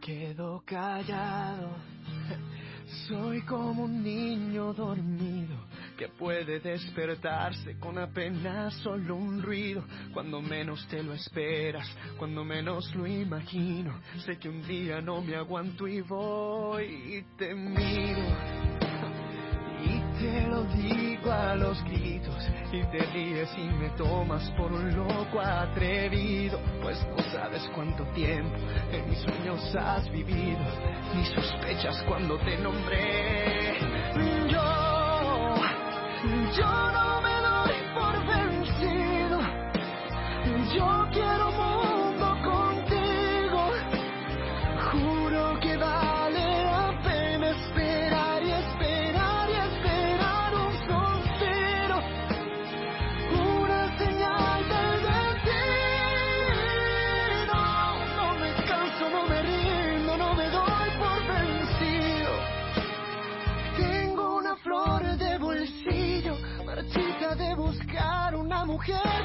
quedo callado. Soy como un niño dormido que puede despertarse con apenas solo un ruido. Cuando menos te lo esperas, cuando menos lo imagino. Sé que un día no me aguanto y voy y te miro los gritos y te ríes y me tomas por un loco atrevido, pues no sabes cuánto tiempo en mis sueños has vivido, ni sospechas cuando te nombré. Yo, yo no me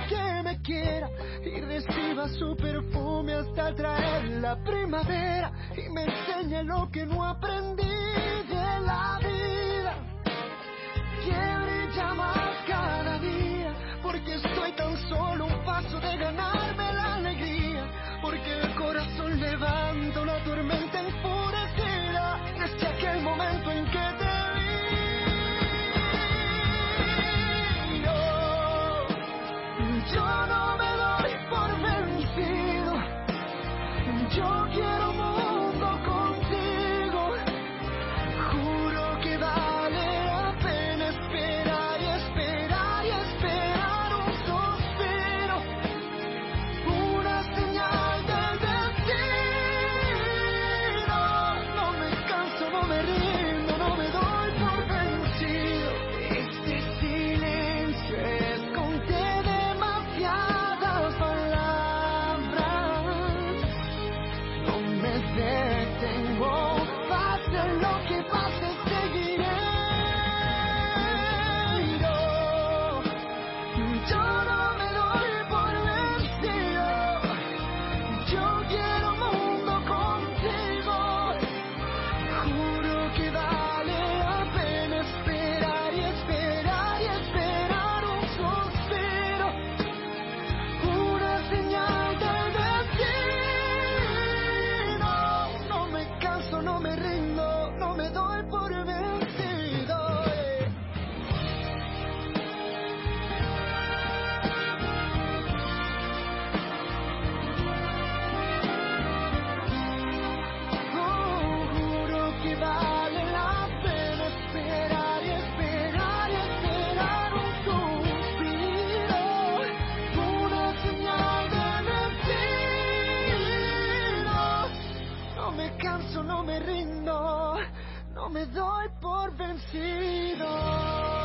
que me quiera. Y reciba su perfume hasta traer la primavera. Y me enseñe lo que no aprendí de la vida. Que brilla más cada día porque estoy tan solo un paso de ganarme la alegría. Porque el corazón levanta una tormenta enfurecida Yo no me doy por vencido. Yo no me rindo, no me doy por vencido.